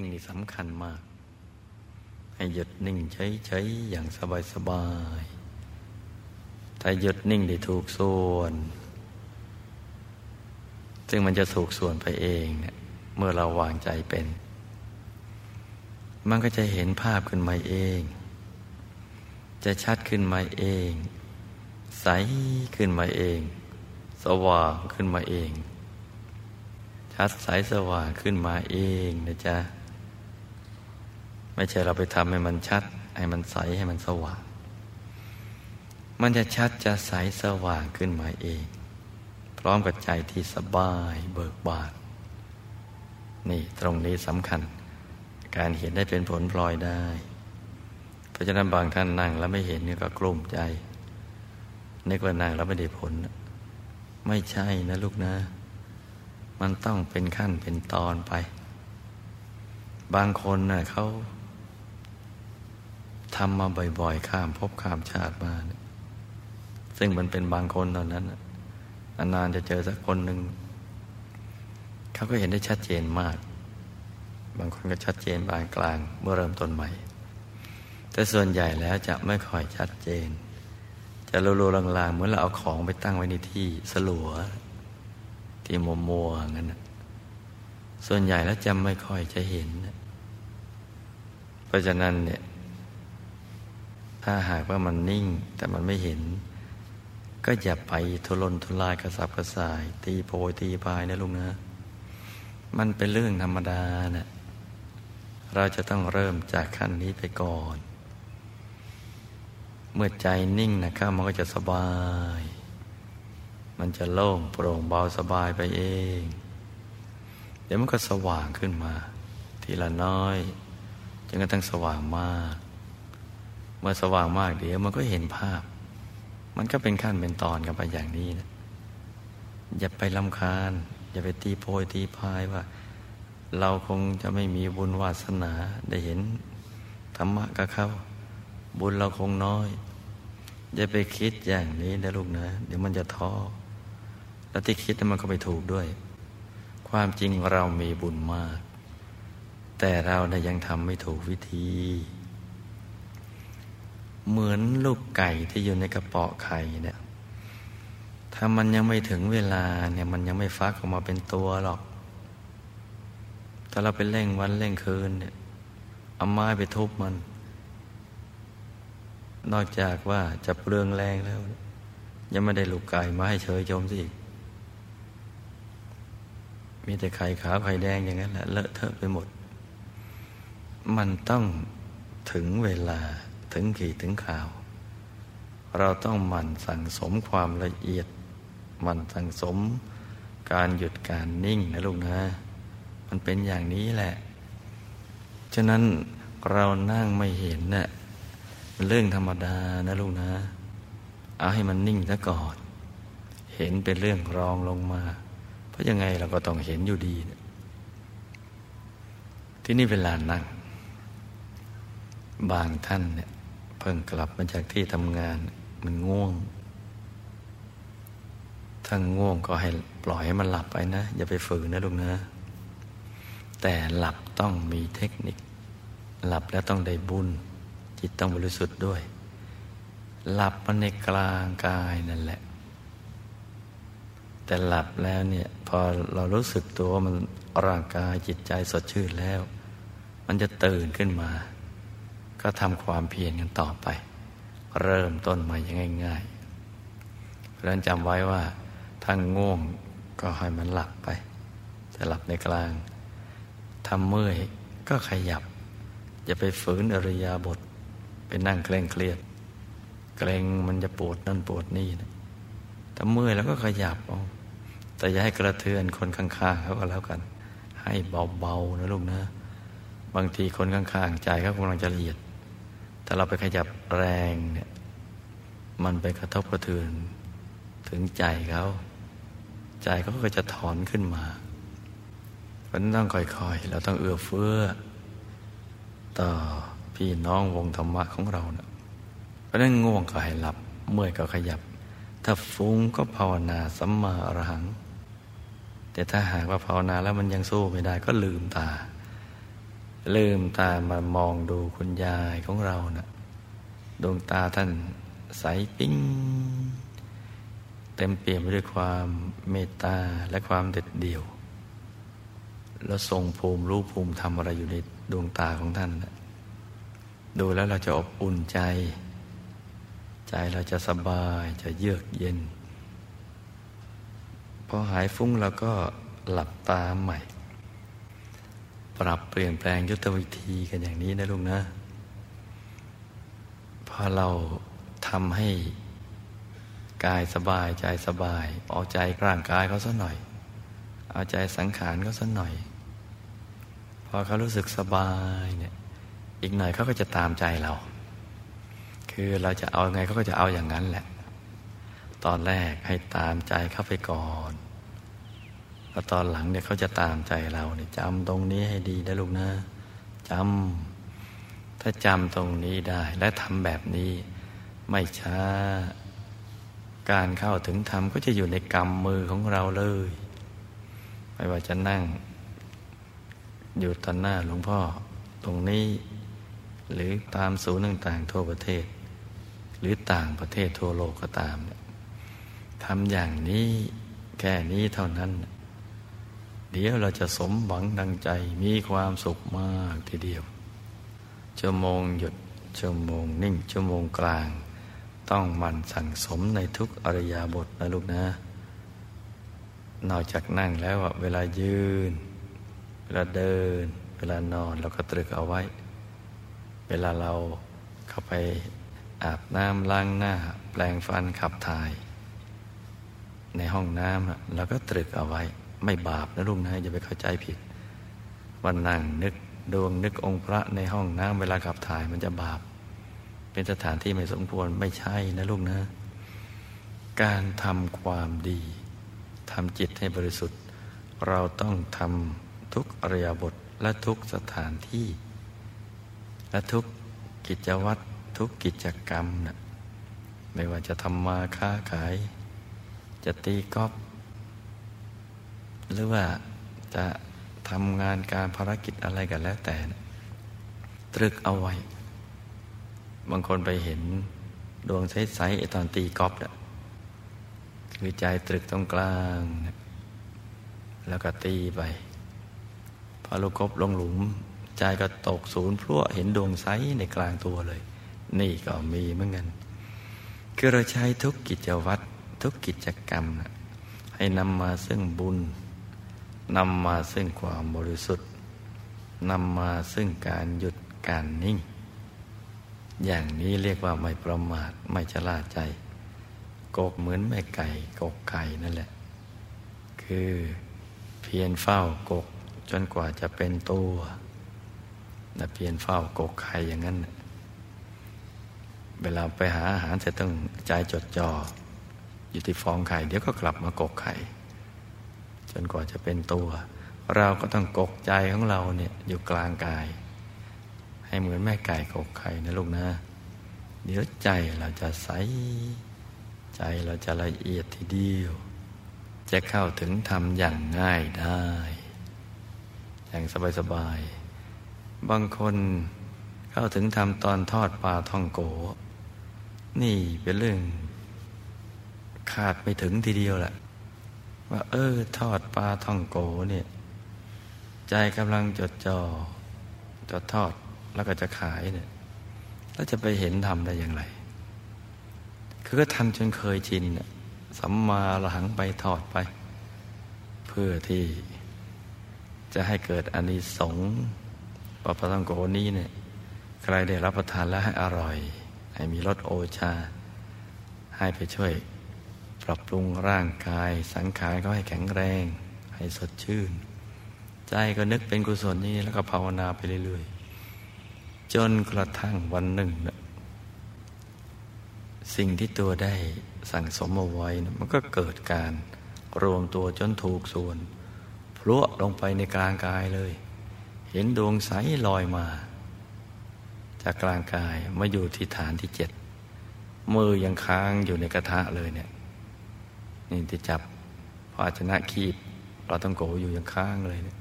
นิ่งนี่สำคัญมาก ให้หยุดนิ่งเฉยๆอย่างสบายๆถ้าหยุดนิ่งได้ถูกส่วน ซึ่งมันจะถูกส่วนไปเองเนี่ยเมื่อเราวางใจเป็น มันก็จะเห็นภาพขึ้นมาเอง จะชัดขึ้นมาเอง ใสขึ้นมาเอง สว่างขึ้นมาเองชัดใสสว่างขึ้นมาเองนะจ๊ะ ไม่ใช่เราไปทำให้มันชัด ให้มันใสให้มันสว่าง มันจะชัดจะใสสว่างขึ้นมาเอง พร้อมกับใจที่สบายเบิกบานนี่ตรงนี้สำคัญ การเห็นได้เป็นผลพลอยได้ เพราะฉะนั้นบางท่านนั่งแล้วไม่เห็นนี่ก็กลุ้มใจนึกว่านั่งแล้วไม่ได้ผล ไม่ใช่นะลูกนะ มันต้องเป็นขั้นเป็นตอนไป บางคนนะ่ะเขา ทำมาบ่อย ๆ ข้ามพบข้ามชาติมาซึ่งมันเป็นบางคนตอนนั้นนานๆจะเจอสักคนหนึ่งเขาก็เห็นได้ชัดเจนมาก บางคนก็ชัดเจนบางกลางเมื่อเริ่มต้นใหม่ แต่ส่วนใหญ่แล้วจะไม่ค่อยชัดเจน จะลูๆลางๆ เหมือนเราเอาของไปตั้งไว้ในที่สลัว ที่มัวมัวงั้นส่วนใหญ่แล้วจำไม่ค่อยจะเห็น เพราะฉะนั้นเนี่ย ถ้าหากว่ามันนิ่งแต่มันไม่เห็น ก็อย่าไปทุรนทุรายกระสับกระส่าย ตีโพยตีพายนะลุงนะ มันเป็นเรื่องธรรมดานะเราจะต้องเริ่มจากขั้นนี้ไปก่อน เมื่อใจนิ่งนะครับ มันก็จะสบาย มันจะโล่งโปร่งเบาสบายไปเอง เดี๋ยวมันก็สว่างขึ้นมา ทีละน้อยจนกระทั่งสว่างมาก เมื่อสว่างมากเดี๋ยวมันก็เห็นภาพ มันก็เป็นขั้นเป็นตอนกันไปอย่างนี้นะอย่าไปลำคาญ อย่าไปตีโพยตีพายว่า เราคงจะไม่มีบุญวาสนาได้เห็นธรรมะกับเขาบุญเราคงน้อย อย่าไปคิดอย่างนี้นะลูกนะ เดี๋ยวมันจะท้อแล้วที่คิดนั้นมันก็ไม่ถูกด้วย ความจริงเรามีบุญมาก แต่เราเนี่ยยังทำไม่ถูกวิธี เหมือนลูกไก่ที่อยู่ในกระเป๋ะไข่เนี่ยถ้ามันยังไม่ถึงเวลาเนี่ย มันยังไม่ฟักออกมาเป็นตัวหรอก ถ้าเราไปเร่งวันเร่งคืนเนี่ยเอาไม้ไปทุบมัน นอกจากว่าจะเปลืองแรงแล้ว ยังไม่ได้ลูกไก่มาให้เฉยชมสิมีแต่ไข่ขาวไข่แดงอย่างนั้นแหละเลอะเทอะไปหมด มันต้องถึงเวลา ถึงขีดถึงข่าว เราต้องหมั่นสั่งสมความละเอียด หมั่นสั่งสมการหยุดการนิ่งนะลูกนะ มันเป็นอย่างนี้แหละ ฉะนั้นเรานั่งไม่เห็นนะ่ะเรื่องธรรมดานะลูกนะ เอาให้มันนิ่งซะก่อน เห็นเป็นเรื่องรองลงมา เพราะยังไงเราก็ต้องเห็นอยู่ดีที่นี่เวลานั่ง บางท่านเนี่ย เพิ่งกลับมาจากที่ทำงานมันง่วง ถ้าง่วงก็ให้ปล่อยให้มันหลับไปนะ อย่าไปฝืนนะลูกนะ แต่หลับต้องมีเทคนิค หลับแล้วต้องได้บุญ จิตต้องบริสุทธิ์ด้วย หลับมาในกลางกายนั่นแหละ แต่หลับแล้วเนี่ย พอเรารู้สึกตัวมันร่างกายจิตใจสดชื่นแล้ว มันจะตื่นขึ้นมา ก็ทำความเพียรกันต่อไป เริ่มต้นใหม่ยังง่ายๆเพราะนั้นจำไว้ว่าถ้าง่วงก็ให้มันหลับไปแต่หลับในกลางทำเมื่อยก็ขยับ อย่าไปฝืนอริยาบทไปนั่งเคร่งเครียด เกรงมันจะปวดนั่นปวดนี่นะถ้าเมื่อยแล้วก็ขยับเอาแต่อย่าให้กระเทือนคนข้างๆเขาก็แล้วกัน ให้เบาๆนะลูกนะ บางทีคนข้างๆใจเขากำลังจะละเอียด ถ้าเราไปขยับแรงเนี่ย มันไปกระทบกระเทือนถึงใจเขาใจเขาก็จะถอนขึ้นมาเพราะนั้นต้องค่อยๆ เราต้องเอื้อเฟื้อ ต่อพี่น้องวงธรรมะของเราเนะเพราะนั้นง่วงก็ให้หลับ เมื่อยก็ขยับ ถ้าฟุ้งก็ภาวนาสัมมาอรหัง แต่ถ้าหากว่าภาวนาแล้วมันยังสู้ไม่ได้ก็ลืมตา ลืมตามามองดูคุณยายของเรานะ่ะดวงตาท่านใสปิ้งเต็มเปี่ยมไปด้วยความเมตตาและความเด็ดเดี่ยว แล้วทรงภูมิรู้ภูมิทำอะไรอยู่ในดวงตาของท่านนะดูแล้วเราจะอบอุ่นใจ ใจเราจะสบายจะเยือกเย็น พอหายฟุ้งเราก็หลับตาใหม่ ปรับเปลี่ยนแปลงยุทธวิธีกันอย่างนี้นะลุงนะพอเราทำให้กายสบายใจสบาย เอาใจร่างกายเขาสักหน่อย เอาใจสังขารเขาสักหน่อย พอเขารู้สึกสบายเนี่ย อีกหน่อยเขาก็จะตามใจเรา คือเราจะเอาไงเขาก็จะเอาอย่างนั้นแหละ ตอนแรกให้ตามใจเข้าไปก่อน แล้วตอนหลังเนี่ยเขาจะตามใจเราเนี่ยจำตรงนี้ให้ดีนะลูกนะจำถ้าจำตรงนี้ได้ และทำแบบนี้ไม่ช้า การเข้าถึงธรรมก็จะอยู่ในกำมือของเราเลย ไม่ว่าจะนั่ง อยู่ต่อหน้าหลวงพ่อตรงนี้ หรือตามศูนย์ต่างๆ ทั่วประเทศ หรือต่างประเทศทั่วโลกก็ตามทำอย่างนี้แค่นี้เท่านั้น เดี๋ยวเราจะสมหวังดังใจมีความสุขมากทีเดียว ชั่วโมงหยุดชั่วโมงนิ่งชั่วโมงกลาง ต้องมันสั่งสมในทุกอริยาบทนะลูกนะ นอกจากนั่งแล้วเวลายืน เวลาเดิน เวลานอนเราก็ตรึกเอาไว้ เวลาเราเข้าไปอาบน้ำล้างหน้า แปลงฟันขับถ่าย ในห้องน้ำเราก็ตรึกเอาไว้ ไม่บาปนะลุงนะอย่าไปเข้าใจผิดวันนั่งนึกดวงนึกองค์พระในห้องน้ำเวลาขับถ่ายมันจะบาป เป็นสถานที่ไม่สมควรไม่ใช่นะลุงนะ การทำความดีทำจิตให้บริสุทธิ์ เราต้องทำทุกอริยบทและทุกสถานที่ และทุกกิจวัตรทุกกิจกรรมนะไม่ว่าจะทำมาค้าขาย จะตีกอล์ฟ หรือว่าจะทำงานการภารกิจอะไรกันแล้วแต่ ตรึกเอาไว้ บางคนไปเห็นดวงใสๆตอนตีกอล์ฟนะคือใจตรึกตรงกลาง แล้วก็ตีไป พอลูกกบลงหลุม ใจก็ตกศูนย์พลั่วเห็นดวงใสในกลางตัวเลย นี่ก็มีเหมือนกันคือเราใช้ทุกกิจวัตรทุกกิจกรรมนะให้นำมาซึ่งบุญ นำมาซึ่งความบริสุทธิ์นำมาซึ่งการหยุดการนิ่ง อย่างนี้เรียกว่าไม่ประมาทไม่ชะล่าใจ กกเหมือนแม่ไก่กกไก่นั่นแหละ คือเพียรเฝ้ากกจนกว่าจะเป็นตัวนะเพียนเฝ้ากกไข่อย่างนั้น เวลาไปหาอาหารเสร็จต้องใจจดจ่ออยู่ที่ฟองไข่ เดี๋ยวก็กลับมากกไข่ จนกว่าจะเป็นตัว เราก็ต้องกกใจของเราเนี่ยอยู่กลางกาย ให้เหมือนแม่ไก่กกไข่นะลูกนะเดี๋ยวใจเราจะใส ใจเราจะละเอียดทีเดียว จะเข้าถึงทำอย่างง่ายได้ อย่างสบายๆบางคนเข้าถึงทำตอนทอดปลาท่องโก นี่เป็นเรื่องขาดไม่ถึงทีเดียวแหละ ว่า เออ ทอดปลาท่องโกเนี่ย ใจกำลังจดจอ่อจดทอดแล้วก็จะขายเนี่ยแล้วจะไปเห็นทำได้อย่างไร คือก็ทำจนเคยชินสัมมาหลังไปทอดไป เพื่อที่จะให้เกิดอานิสงส์ปลาปลาทังโกนี้เนี่ย ใครได้รับประทานแล้วให้อร่อย ให้มีรสโอชา ให้ไปช่วย รับปรุงร่างกาย สังขารก็ให้แข็งแรง ให้สดชื่น ใจก็นึกเป็นกุศลนี้แล้วก็ภาวนาไปเรื่อยๆ จนกระทั่งวันหนึ่งนะสิ่งที่ตัวได้สั่งสมเอาไว้นะมันก็เกิดการรวมตัวจนถูกส่วน พลุลงไปในกลางกายเลย เห็นดวงใสลอยมา จากกลางกายมาอยู่ที่ฐานที่เจ็ดมือยังค้างอยู่ในกระทะเลยเนี่ย นี่ที่จับภาชนะคีบเราต้องโกอยู่อยังค้างเลยเนี่ย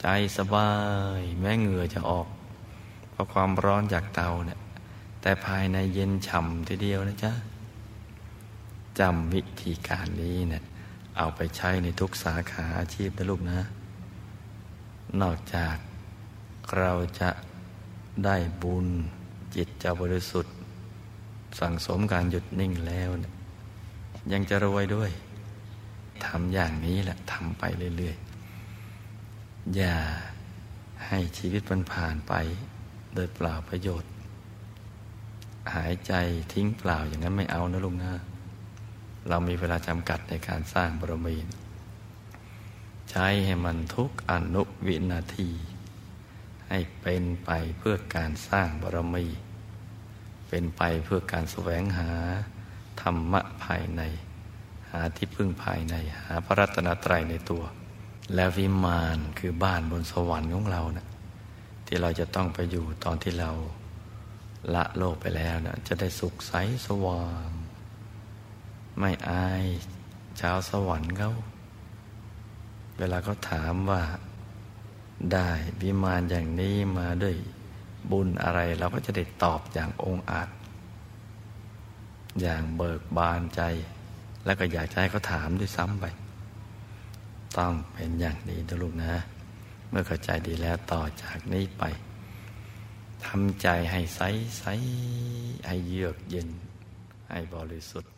ใจสบาย แม้เหงื่อจะออก เพราะความร้อนจากเตาเนี่ยแต่ภายในเย็นฉ่ำทีเดียวนะจ๊ะจำวิธีการนี้เนี่ยเอาไปใช้ในทุกสาขาอาชีพนะลูกนะ นอกจากเราจะได้บุญจิตจะบริสุทธิ์ สั่งสมการหยุดนิ่งแล้วเนี่ย ยังจะรวยด้วยทำอย่างนี้แหละทำไปเรื่อยๆ อย่าให้ชีวิตมันผ่านไป โดยเปล่าประโยชน์ หายใจทิ้งเปล่าอย่างนั้นไม่เอานะลุงนะเรามีเวลาจำกัดในการสร้างบารมีใช้ให้มันทุกอนุวินาที ให้เป็นไปเพื่อการสร้างบารมี เป็นไปเพื่อการแสวงหา ธรรมะภายใน หาที่พึ่งภายใน หาพระรัตนตรัยในตัว และวิมานคือบ้านบนสวรรค์ของเรานะที่เราจะต้องไปอยู่ตอนที่เราละโลกไปแล้วนะจะได้สุขใสสว่าง ไม่อายชาวสวรรค์เขาเวลาเขาถามว่าได้วิมานอย่างนี้มาด้วยบุญอะไรเราก็จะได้ตอบอย่างองอาจ อย่างเบิกบานใจ แล้วก็อยากจะให้เขาถามด้วยซ้ำไป ต้องเป็นอย่างนี้นะลูกนะ เมื่อเข้าใจดีแล้วต่อจากนี้ไปทำใจให้ใสใสให้เยือกเย็น ให้บริสุทธิ์